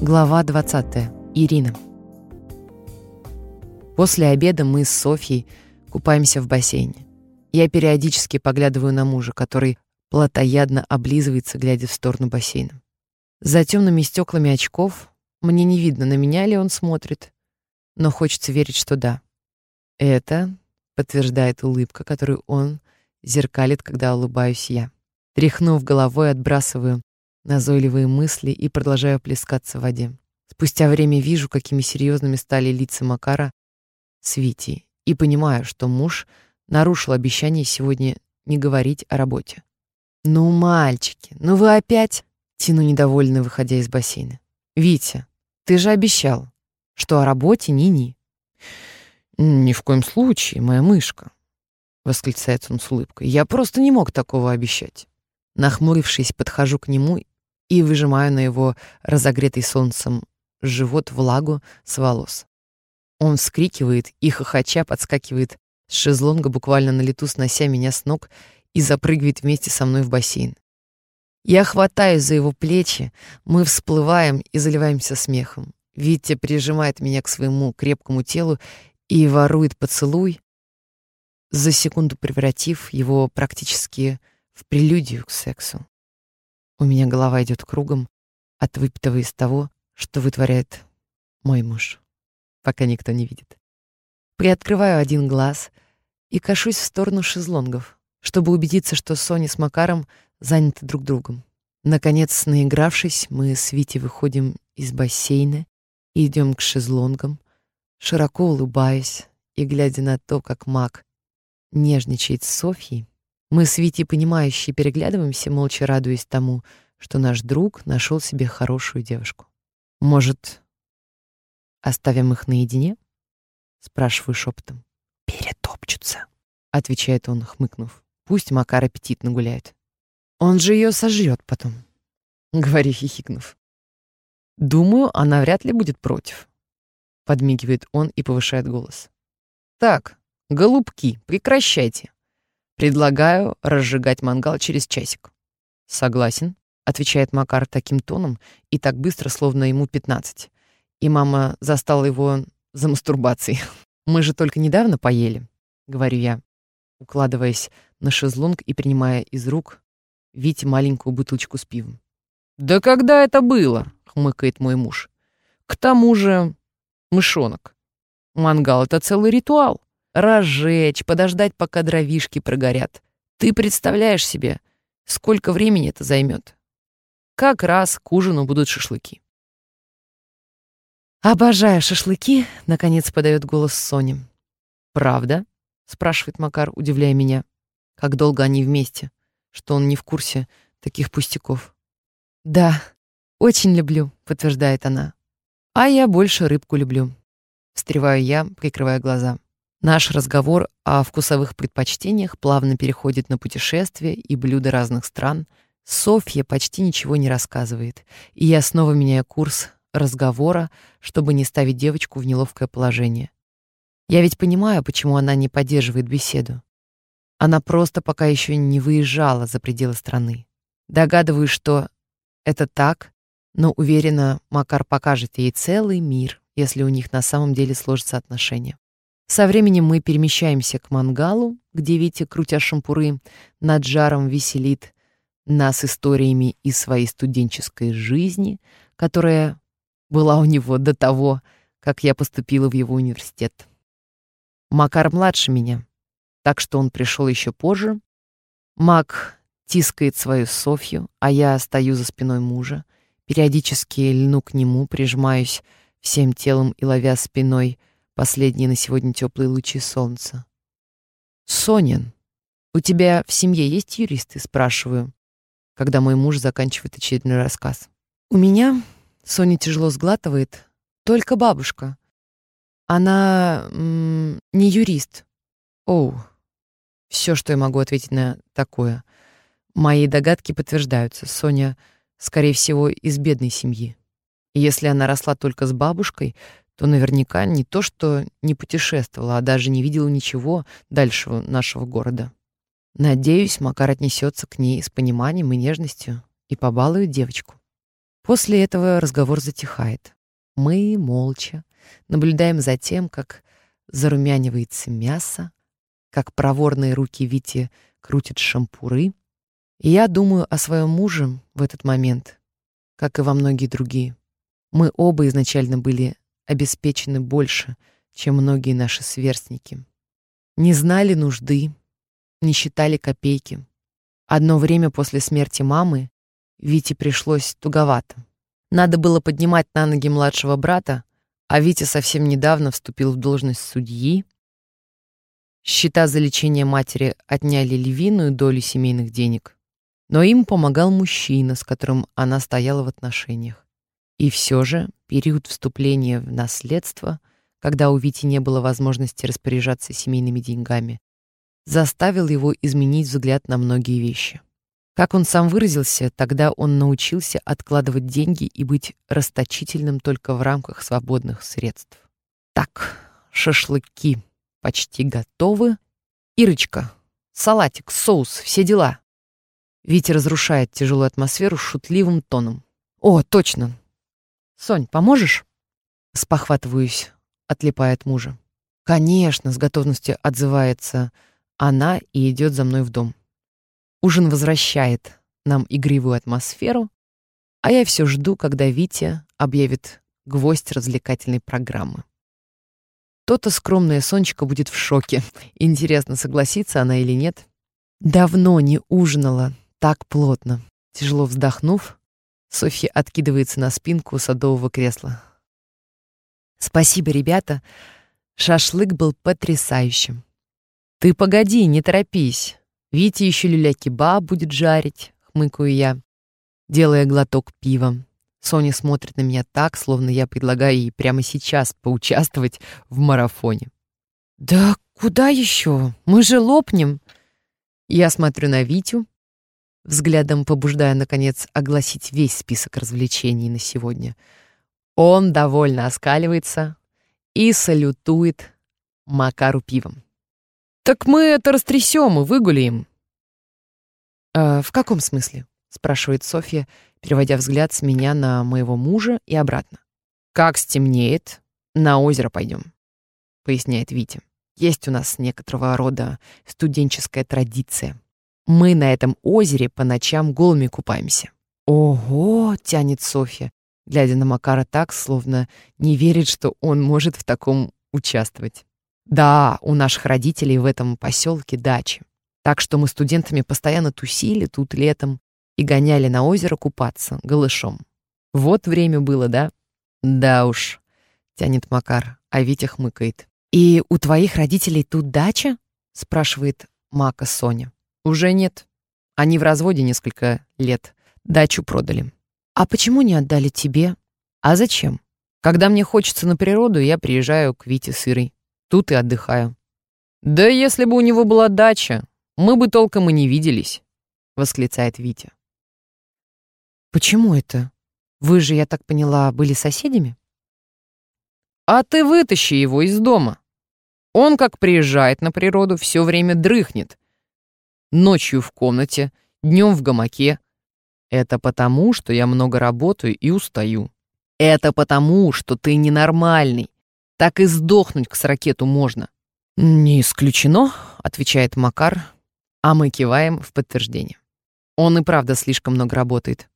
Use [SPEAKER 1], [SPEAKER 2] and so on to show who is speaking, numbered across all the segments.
[SPEAKER 1] Глава 20. Ирина. После обеда мы с Софьей купаемся в бассейне. Я периодически поглядываю на мужа, который плотоядно облизывается, глядя в сторону бассейна. За темными стеклами очков мне не видно, на меня ли он смотрит, но хочется верить, что да. Это подтверждает улыбка, которую он зеркалит, когда улыбаюсь я. Тряхнув головой, отбрасываю назойливые мысли и продолжаю плескаться в воде. Спустя время вижу, какими серьезными стали лица Макара с Витей, и понимаю, что муж нарушил обещание сегодня не говорить о работе. «Ну, мальчики, ну вы опять...» — тяну недовольно, выходя из бассейна. «Витя, ты же обещал, что о работе ни-ни». «Ни в коем случае, моя мышка», — восклицает он с улыбкой. «Я просто не мог такого обещать». Нахмурившись, подхожу к нему и выжимаю на его разогретый солнцем живот влагу с волос. Он вскрикивает и, хохоча, подскакивает с шезлонга, буквально на лету снося меня с ног и запрыгивает вместе со мной в бассейн. Я хватаюсь за его плечи, мы всплываем и заливаемся смехом. Витя прижимает меня к своему крепкому телу и ворует поцелуй, за секунду превратив его практически в прелюдию к сексу. У меня голова идет кругом от выпитого из того, что вытворяет мой муж, пока никто не видит. Приоткрываю один глаз и кашусь в сторону шезлонгов, чтобы убедиться, что Соня с Макаром заняты друг другом. Наконец, наигравшись, мы с Витей выходим из бассейна и идем к шезлонгам, широко улыбаясь и глядя на то, как Мак нежничает с Софьей, мы с Витей, понимающие, переглядываемся, молча радуясь тому, что наш друг нашел себе хорошую девушку. «Может, оставим их наедине?» — спрашиваю шепотом. «Перетопчутся», — отвечает он, хмыкнув. «Пусть Макар аппетитно гуляет. Он же ее сожрет потом», — говорю, хихикнув. «Думаю, она вряд ли будет против», — подмигивает он и повышает голос. «Так, голубки, прекращайте. Предлагаю разжигать мангал через часик. Согласен, отвечает Макар таким тоном и так быстро, словно ему пятнадцать. И мама застала его за мастурбацией. Мы же только недавно поели, говорю я, укладываясь на шезлонг и принимая из рук Вите маленькую бутылочку с пивом. «Да когда это было?» — хмыкает мой муж. «К тому же мышонок. Мангал — это целый ритуал разжечь, подождать, пока дровишки прогорят. Ты представляешь себе, сколько времени это займет? Как раз к ужину будут шашлыки. «Обожаю шашлыки», — наконец подает голос Сони. «Правда?» — спрашивает Макар, удивляя меня. «Как долго они вместе? Что он не в курсе таких пустяков?» «Да, очень люблю», — подтверждает она. «А я больше рыбку люблю». Встреваю я, прикрывая глаза. Наш разговор о вкусовых предпочтениях плавно переходит на путешествия и блюда разных стран. Софья почти ничего не рассказывает, и я снова меняю курс разговора, чтобы не ставить девочку в неловкое положение. Я ведь понимаю, почему она не поддерживает беседу. Она просто пока еще не выезжала за пределы страны. Догадываюсь, что это так, но уверена, Макар покажет ей целый мир, если у них на самом деле сложатся отношения. Со временем мы перемещаемся к мангалу, где Витя, крутя шампуры, над жаром веселит нас историями из своей студенческой жизни, которая была у него до того, как я поступила в его университет. Макар младше меня, так что он пришел еще позже. Мак тискает свою Софью, а я стою за спиной мужа, периодически льну к нему, прижимаюсь всем телом и ловя спиной — последние на сегодня теплые лучи солнца. «Сонин, у тебя в семье есть юристы?» — спрашиваю, когда мой муж заканчивает очередной рассказ. «У меня...» — Соня тяжело сглатывает. «Только бабушка. Она... Не юрист». «Оу». Все, что я могу ответить на такое. Мои догадки подтверждаются. Соня, скорее всего, из бедной семьи. Если она росла только с бабушкой, то наверняка не то, что не путешествовала, а даже не видела ничего дальше нашего города. Надеюсь, Макар отнесется к ней с пониманием и нежностью и побалует девочку. После этого разговор затихает. Мы молча наблюдаем за тем, как зарумянивается мясо, как проворные руки Вити крутят шампуры. И я думаю о своем муже в этот момент, как и во многие другие. Мы оба изначально были обеспечены больше, чем многие наши сверстники. Не знали нужды, не считали копейки. Одно время после смерти мамы Вите пришлось туговато. Надо было поднимать на ноги младшего брата, а Витя совсем недавно вступил в должность судьи. Счета за лечение матери отняли львиную долю семейных денег. Но им помогал мужчина, с которым она стояла в отношениях. И все же период вступления в наследство, когда у Вити не было возможности распоряжаться семейными деньгами, заставил его изменить взгляд на многие вещи. Как он сам выразился, тогда он научился откладывать деньги и быть расточительным только в рамках свободных средств. Так, шашлыки почти готовы. Ирочка, салатик, соус, все дела. Витя разрушает тяжелую атмосферу шутливым тоном. О, точно. Сонь, поможешь? Спохватываюсь, отлипая от мужа. Конечно, с готовностью отзывается она и идет за мной в дом. Ужин возвращает нам игривую атмосферу, а я все жду, когда Витя объявит гвоздь развлекательной программы. То-то скромная Сонечка будет в шоке. Интересно, согласится она или нет. Давно не ужинала так плотно. Тяжело вздохнув, Софья откидывается на спинку садового кресла. Спасибо, ребята. Шашлык был потрясающим. Ты погоди, не торопись. Витя еще люля-кебаб будет жарить, хмыкаю я, делая глоток пива. Соня смотрит на меня так, словно я предлагаю ей прямо сейчас поучаствовать в марафоне. «Да куда еще? Мы же лопнем!» Я смотрю на Витю, взглядом побуждая, наконец, огласить весь список развлечений на сегодня. Он довольно оскаливается и салютует Макару пивом. «Так мы это растрясем и выгуляем». «Э, «В каком смысле?» — спрашивает Софья, переводя взгляд с меня на моего мужа и обратно. «Как стемнеет, на озеро пойдем», — поясняет Витя. «Есть у нас некоторого рода студенческая традиция. Мы на этом озере по ночам голыми купаемся». «Ого!» — тянет Софья, глядя на Макара так, словно не верит, что он может в таком участвовать. Да, у наших родителей в этом поселке дачи. Так что мы студентами постоянно тусили тут летом и гоняли на озеро купаться голышом. Вот время было, да? Да уж, тянет Макар, а Витя хмыкает. И у твоих родителей тут дача? спрашивает Мака Соня. Уже нет. Они в разводе несколько лет. Дачу продали. А почему не отдали тебе? А зачем? Когда мне хочется на природу, я приезжаю к Вите с Ирой. Тут и отдыхаю. Да если бы у него была дача, мы бы толком и не виделись, восклицает Витя. Почему это? Вы же, я так поняла, были соседями? А ты вытащи его из дома. Он, как приезжает на природу, все время дрыхнет. Ночью в комнате, днем в гамаке. Это потому, что я много работаю и устаю. Это потому, что ты ненормальный. Так и сдохнуть к ракету можно. Не исключено, отвечает Макар, а мы киваем в подтверждение. Он и правда слишком много работает.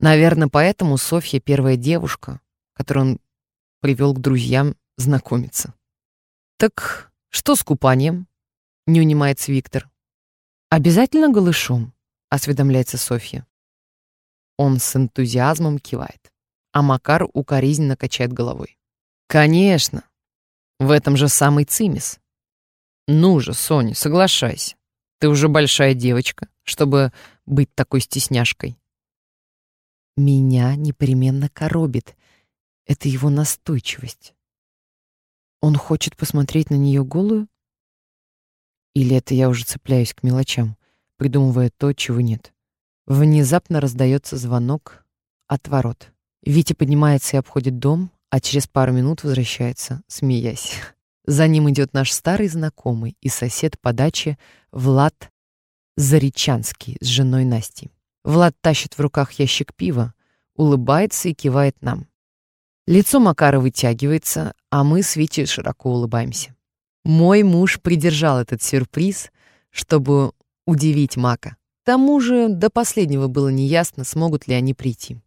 [SPEAKER 1] Наверное, поэтому Софья первая девушка, которую он привел к друзьям знакомиться. Так что с купанием? Не унимается Виктор. Обязательно голышом, осведомляется Софья. Он с энтузиазмом кивает, а Макар укоризненно качает головой. Конечно. В этом же самый цимис. Ну же, Соня, соглашайся. Ты уже большая девочка, чтобы быть такой стесняшкой. Меня непременно коробит. Это его настойчивость. Он хочет посмотреть на нее голую? Или это я уже цепляюсь к мелочам, придумывая то, чего нет? Внезапно раздается звонок от ворот. Витя поднимается и обходит дом, а через пару минут возвращается, смеясь. За ним идет наш старый знакомый и сосед по даче Влад Заречанский с женой Настей. Влад тащит в руках ящик пива, улыбается и кивает нам. Лицо Макара вытягивается, а мы с Витей широко улыбаемся. Мой муж придержал этот сюрприз, чтобы удивить Мака. К тому же до последнего было неясно, смогут ли они прийти.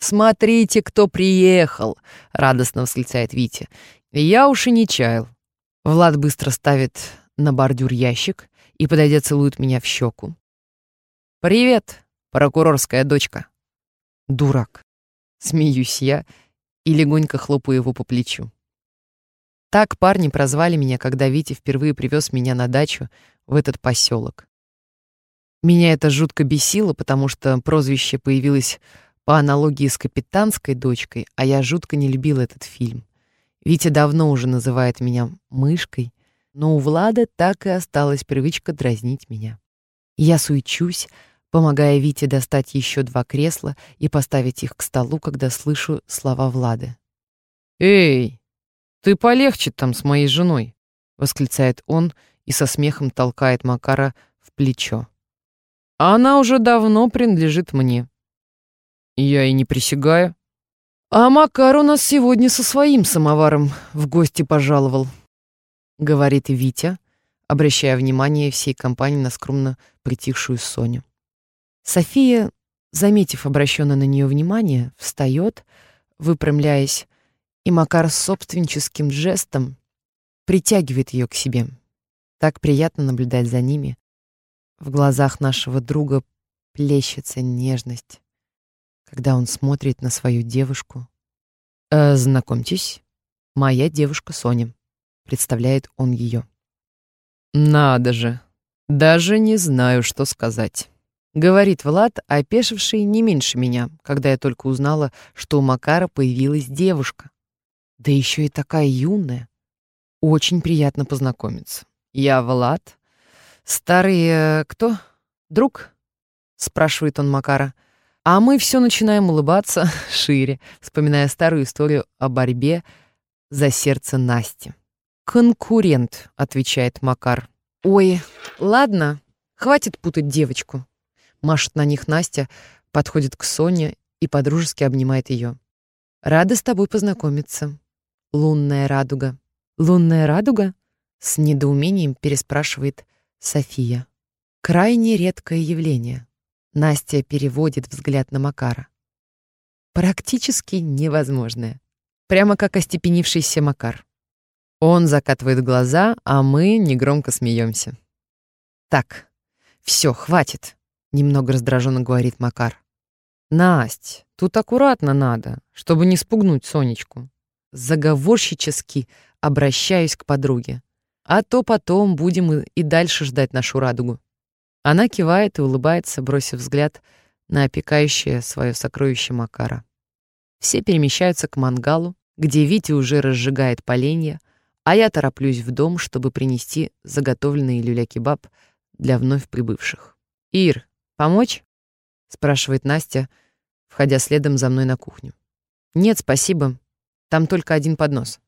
[SPEAKER 1] «Смотрите, кто приехал!» — радостно восклицает Витя. «Я уж и не чаял». Влад быстро ставит на бордюр ящик и, подойдя, целует меня в щеку. «Привет, прокурорская дочка!» «Дурак!» — смеюсь я и легонько хлопаю его по плечу. Так парни прозвали меня, когда Витя впервые привез меня на дачу в этот поселок. Меня это жутко бесило, потому что прозвище появилось по аналогии с капитанской дочкой, а я жутко не любил этот фильм. Витя давно уже называет меня мышкой, но у Влада так и осталась привычка дразнить меня. Я суечусь, помогая Вите достать еще два кресла и поставить их к столу, когда слышу слова Влады. «Эй, ты полегче там с моей женой!» — восклицает он и со смехом толкает Макара в плечо. А она уже давно принадлежит мне. Я и не присягаю. А Макар у нас сегодня со своим самоваром в гости пожаловал, говорит Витя, обращая внимание всей компании на скромно притихшую Соню. София, заметив обращенное на нее внимание, встает, выпрямляясь, и Макар собственническим жестом притягивает ее к себе. Так приятно наблюдать за ними, в глазах нашего друга плещется нежность, когда он смотрит на свою девушку. «Э, «Знакомьтесь, моя девушка Соня», — представляет он ее. «Надо же, даже не знаю, что сказать», — говорит Влад, опешивший не меньше меня, когда я только узнала, что у Макара появилась девушка. Да еще и такая юная. Очень приятно познакомиться. Я Влад, «Старый э, кто? Друг?» — спрашивает он Макара. А мы все начинаем улыбаться шире, вспоминая старую историю о борьбе за сердце Насти. «Конкурент», — отвечает Макар. «Ой, ладно, хватит путать девочку». Машет на них Настя, подходит к Соне и подружески обнимает ее. «Рада с тобой познакомиться. Лунная радуга». «Лунная радуга?» — с недоумением переспрашивает София. Крайне редкое явление. Настя переводит взгляд на Макара. Практически невозможное. Прямо как остепенившийся Макар. Он закатывает глаза, а мы негромко смеемся. «Так, все, хватит», — немного раздраженно говорит Макар. «Насть, тут аккуратно надо, чтобы не спугнуть Сонечку». Заговорщически обращаюсь к подруге. А то потом будем и дальше ждать нашу радугу. Она кивает и улыбается, бросив взгляд на опекающее свое сокровище Макара. Все перемещаются к мангалу, где Витя уже разжигает поленья, а я тороплюсь в дом, чтобы принести заготовленный люля-кебаб для вновь прибывших. «Ир, помочь?» — спрашивает Настя, входя следом за мной на кухню. «Нет, спасибо. Там только один поднос».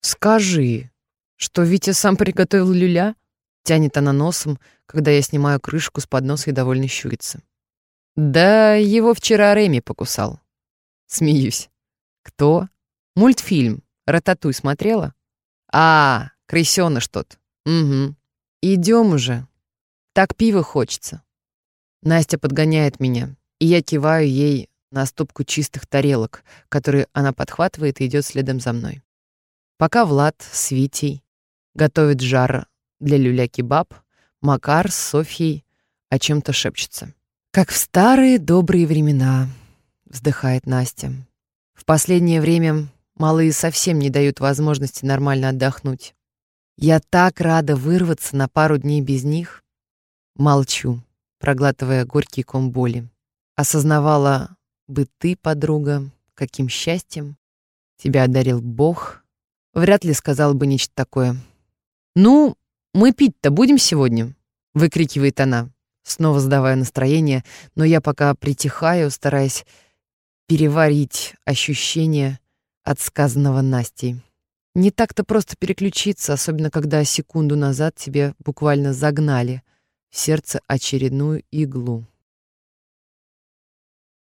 [SPEAKER 1] «Скажи», что Витя сам приготовил люля? Тянет она носом, когда я снимаю крышку с подноса и довольно щурится. Да его вчера Реми покусал. Смеюсь. Кто? Мультфильм. Рататуй смотрела? А, крысёныш тот. Угу. Идем уже. Так пиво хочется. Настя подгоняет меня, и я киваю ей на стопку чистых тарелок, которые она подхватывает и идет следом за мной. Пока Влад с Витей Готовит жар для люля-кебаб. Макар с Софьей о чем-то шепчется. «Как в старые добрые времена», — вздыхает Настя. «В последнее время малые совсем не дают возможности нормально отдохнуть. Я так рада вырваться на пару дней без них». Молчу, проглатывая горький ком боли. Осознавала бы ты, подруга, каким счастьем тебя одарил Бог. Вряд ли сказал бы нечто такое. «Ну, мы пить-то будем сегодня?» — выкрикивает она, снова сдавая настроение, но я пока притихаю, стараясь переварить ощущения от сказанного Настей. Не так-то просто переключиться, особенно когда секунду назад тебе буквально загнали в сердце очередную иглу.